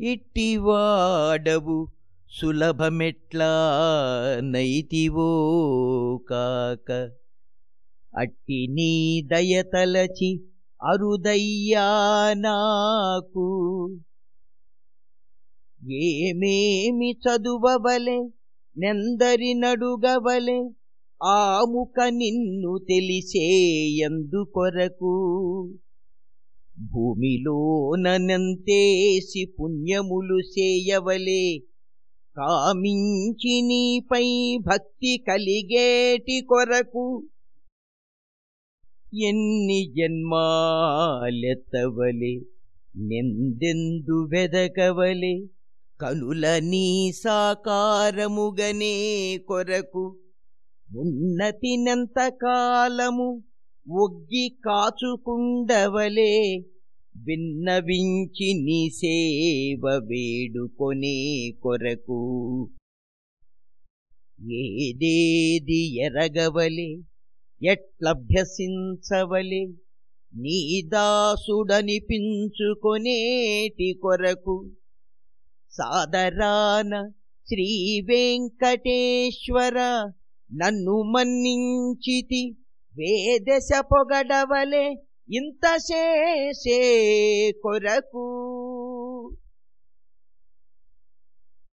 ఇట్టివాడవు సులభమెట్లా నైతివో కాక. అట్టి నీ దయతలచి అరుదయ్యా నాకు. ఏమేమి చదువవలే నెందరి నడుగవలే ఆముక నిన్ను తెలిసే ఎందుకొరకు భూమిలోననంతేసి పుణ్యములు చేయవలే కామించి నీపై భక్తి కలిగేటి కొరకు ఎన్ని జన్మాలెత్తవలే నిందెందు వెదకవలే. కనుల నీ సాకారముగనే కొరకు ఉన్నతినంత కాలము ఒగ్గి కాచుకుండవలే విన్నవించి నీ సేవ వేడుకొనే కొరకు. ఏదేది ఎరగవలే ఎట్లభ్యసించవలే నీ దాసుడనిపించుకొనేటి కొరకు. సాదరాన శ్రీ వెంకటేశ్వర నన్ను మన్నించితి వేదశ పొగడవలే ఇంత శేషే కొరకు.